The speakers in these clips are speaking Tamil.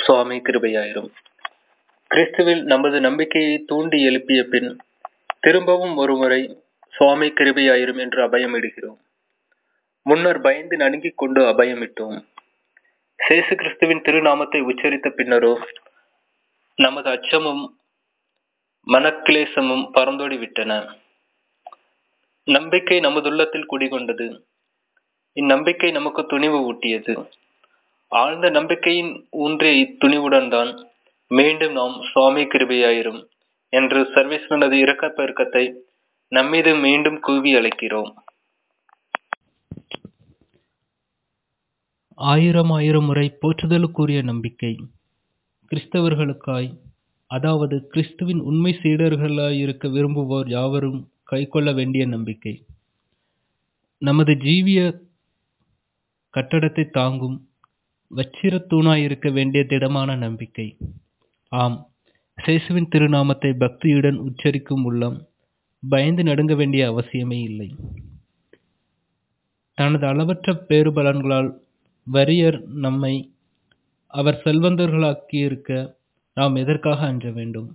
சுவாமி கிருபையாயிரும். கிறிஸ்துவில் நமது நம்பிக்கையை தூண்டி எழுப்பிய பின் திரும்பவும் ஒருமுறை சுவாமி கிருபையாயிரும் என்று அபயமிடுகிறோம். முன்னர் பயந்து நடுங்கிக் கொண்டு அபயமிட்டோம். சேசு கிறிஸ்துவின் திருநாமத்தை உச்சரித்த பின்னரோ நமது அச்சமும் மனக்கிலேசமும் பறந்தோடி விட்டன. நம்பிக்கை நமதுள்ளத்தில் குடிகொண்டது. இந்நம்பிக்கை நமக்கு துணிவு ஊட்டியது. ஆழ்ந்த நம்பிக்கையின் ஊன்றிய இத்துணிவுடன் தான் மீண்டும் நாம் சுவாமி கிருபையாயிரும் என்று சர்வேஸ்வரனது இறக்க பெருக்கத்தை நம்மீது மீண்டும் கூவி அழைக்கிறோம். ஆயிரம் ஆயிரம் முறை போற்றுதலுக்குரிய நம்பிக்கை. கிறிஸ்தவர்களுக்காய் அதாவது கிறிஸ்துவின் உண்மை சீடர்களாய் இருக்க விரும்புவோர் யாவரும் கைக்கொள்ள வேண்டிய நம்பிக்கை. நமது ஜீவிய கட்டடத்தை தாங்கும் வச்சிரத்தூணாய் இருக்க வேண்டிய திடமான நம்பிக்கை. ஆம் சேசுவின் திருநாமத்தை பக்தியுடன் உச்சரிக்கும் உள்ளம் பயந்து நடுங்க வேண்டிய அவசியமே இல்லை. தனது அளவற்ற பேறுபலன்களால் வரியர் நம்மை அவர் செல்வந்தர்களாக்கியிருக்க நாம் எதற்காக அஞ்ச வேண்டும்?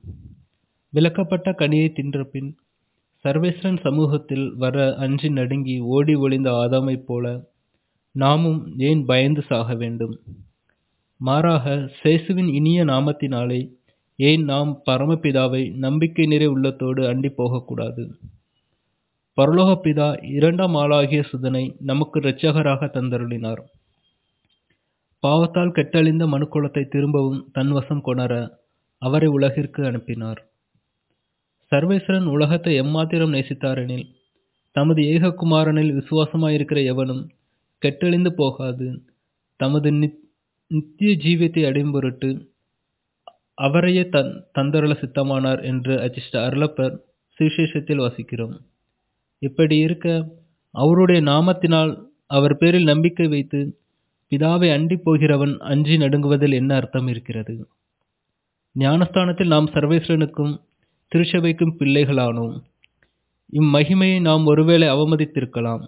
விளக்கப்பட்ட கனியை தின்ற பின் சர்வேஸ்வரன் சமூகத்தில் வர அஞ்சி நடுங்கி ஓடி ஒளிந்த ஆதாமைப் போல நாமும் ஏன் பயந்து சாக வேண்டும்? மாறாக சேசுவின் இனிய நாமத்தினாலே ஏன் நாம் பரமபிதாவை நம்பிக்கை நிறை உள்ளத்தோடு அண்டி போகக்கூடாது? பரலோக பிதா இரண்டாம் ஆளாகிய சுதனை நமக்கு இரட்சகராக தந்தருளினார். பாவத்தால் கெட்டழிந்த மனுக்குளத்தை திரும்பவும் தன்வசம் கொணர அவரை உலகிற்கு அனுப்பினார். சர்வேஸ்வரன் உலகத்தை எம்மாத்திரம் நேசித்தாரெனில் தமது ஏககுமாரனில் விசுவாசமாயிருக்கிற எவனும் கெட்டழிந்து போகாது. தமது நித்திய ஜீவியத்தை அடையும் பொருட்டு அவரையே தன் சித்தமானார் என்று அச்சிஷ்ட அருளப்பர் சுவிசேஷத்தில் வாசிக்கிறோம். இப்படி இருக்க அவருடைய நாமத்தினால் அவர் பேரில் நம்பிக்கை வைத்து பிதாவை அண்டி போகிறவன் அஞ்சி நடுங்குவதில் என்ன அர்த்தம் இருக்கிறது? ஞானஸ்தானத்தில் நாம் சர்வேஸ்வரனுக்கும் திருச்சபைக்கும் பிள்ளைகளானோம். இம்மகிமையை நாம் ஒருவேளை அவமதித்திருக்கலாம்.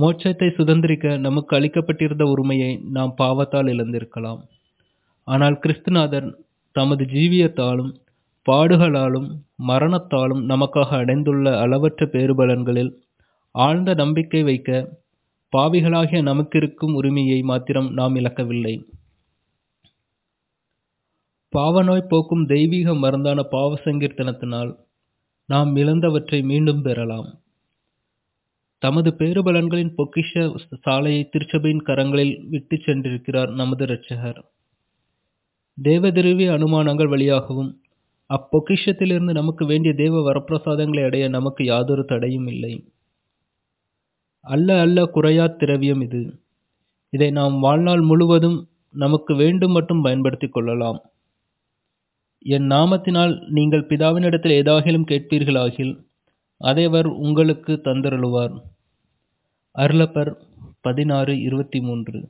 மோட்சத்தை சுதந்திரிக்க நமக்கு அளிக்கப்பட்டிருந்த உரிமையை நாம் பாவத்தால் இழந்திருக்கலாம். ஆனால் கிறிஸ்துநாதர் தமது ஜீவியத்தாலும் பாடுகளாலும் மரணத்தாலும் நமக்காக அடைந்துள்ள அளவற்ற பேறுபலன்களில் ஆழ்ந்த நம்பிக்கை வைக்க பாவிகளாகிய நமக்கிருக்கும் உரிமையை மாத்திரம் நாம் இழக்கவில்லை. பாவநோய் போக்கும் தெய்வீக மருந்தான பாவ சங்கீர்த்தனத்தினால் நாம் இழந்தவற்றை மீண்டும் பெறலாம். தமது பேருபலன்களின் பொக்கிஷ சாலையை திருச்சபையின் கரங்களில் விட்டு சென்றிருக்கிறார் நமது இரட்சகர். தேவதிருவிய அனுமானங்கள் வழியாகவும் அப்பொக்கிஷத்திலிருந்து நமக்கு வேண்டிய தேவ வரப்பிரசாதங்களை அடைய நமக்கு யாதொரு தடையும் இல்லை. அல்ல அல்ல குறையா திரவியம் இது. இதை நாம் வாழ்நாள் முழுவதும் நமக்கு வேண்டும் மட்டும் பயன்படுத்திக் கொள்ளலாம். என் நாமத்தினால் நீங்கள் பிதாவினிடத்தில் ஏதாகிலும் கேட்பீர்களாகில் அதைவர் உங்களுக்கு தந்தருளுவார். அருளப்பர் பதினாறு இருபத்தி மூன்று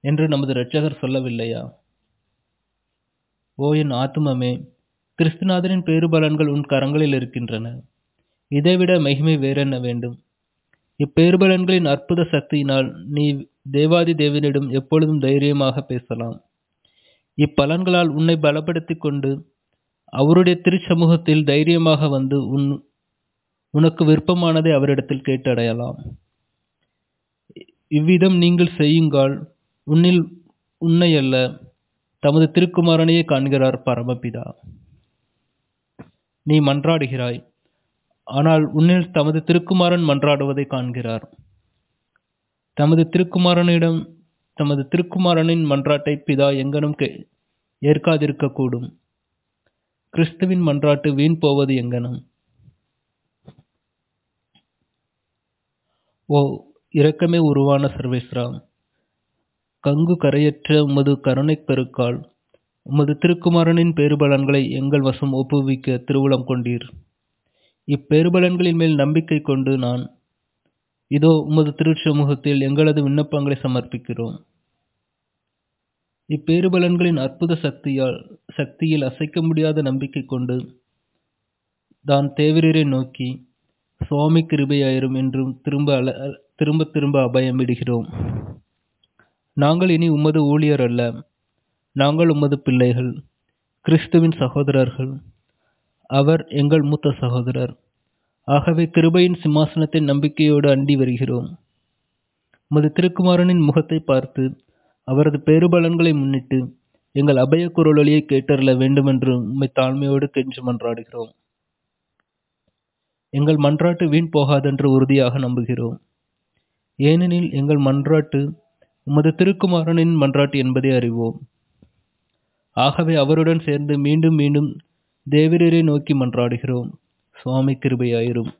என்று நமது இரட்சகர் சொல்லவில்லையா? ஓ என் ஆத்துமமே கிறிஸ்துநாதரின் பேருபலன்கள் உன் கரங்களில் இருக்கின்றன. இதைவிட மகிமை வேறென்ன வேண்டும்? இப்பேறுபலன்களின் அற்புத சக்தியினால் நீ தேவாதி தேவனிடம் எப்பொழுதும் தைரியமாக பேசலாம். இப்பலன்களால் உன்னை பலப்படுத்திக் கொண்டு அவருடைய திருச்சமூகத்தில் தைரியமாக வந்து உன் உனக்கு விருப்பமானதை அவரிடத்தில் கேட்டடையலாம். இவ்விதம் நீங்கள் செய்யுங்கால் உன்னில் உன்னை அல்ல தமது திருக்குமாரனையே காண்கிறார் பரமபிதா. நீ மன்றாடுகிறாய் ஆனால் உன்னில் தமது திருக்குமாரன் மன்றாடுவதை காண்கிறார். தமது திருக்குமாரனிடம் தமது திருக்குமாரனின் மன்றாட்டை பிதா எங்கனும் ஏற்காதிருக்கக்கூடும். கிறிஸ்துவின் மன்றாட்டு வீண் போவது எங்கனும். ஓ இரக்கமே உருவான சர்வேஸ்ராம் கங்கு கரையற்ற உமது கருணைப் பெருக்கால் உமது திருக்குமாரனின் பேருபலன்களை எங்கள் வசம் ஒப்புவிக்க திருவுளம் கொண்டீர். இப்பேறுபலன்களின் மேல் நம்பிக்கை கொண்டு நான் இதோ உமது திருச்சமூகத்தில் எங்களது விண்ணப்பங்களை சமர்ப்பிக்கிறோம். இப்பேறுபலன்களின் அற்புத சக்தியால் சக்தியில் அசைக்க முடியாத நம்பிக்கை கொண்டு தான் தேவரீரை நோக்கி சுவாமி கிருபையாயிரும் என்றும் திரும்ப திரும்ப திரும்ப அபயமிடுகிறோம். நாங்கள் இனி உமது ஊழியர் அல்ல. நாங்கள் உமது பிள்ளைகள். கிறிஸ்துவின் சகோதரர்கள். அவர் எங்கள் மூத்த சகோதரர். ஆகவே கிருபையின் சிம்மாசனத்தை நம்பிக்கையோடு அண்டி வருகிறோம். உமது திருக்குமாரனின் முகத்தை பார்த்து அவரது பேருபலன்களை முன்னிட்டு எங்கள் அபய குரலொலியை கேட்டருள வேண்டுமென்று உம்மை தாழ்மையோடு கெஞ்சு மன்றாடுகிறோம் எங்கள் மன்றாட்டு வீண் போகாதென்று உறுதியாக நம்புகிறோம். ஏனெனில் எங்கள் மன்றாட்டு உமது திருக்குமாரனின் மன்றாட்டு என்பதை அறிவோம். ஆகவே அவருடன் சேர்ந்து மீண்டும் மீண்டும் தேவரீரை நோக்கி மன்றாடுகிறோம். சுவாமி கிருபையாயிரும்.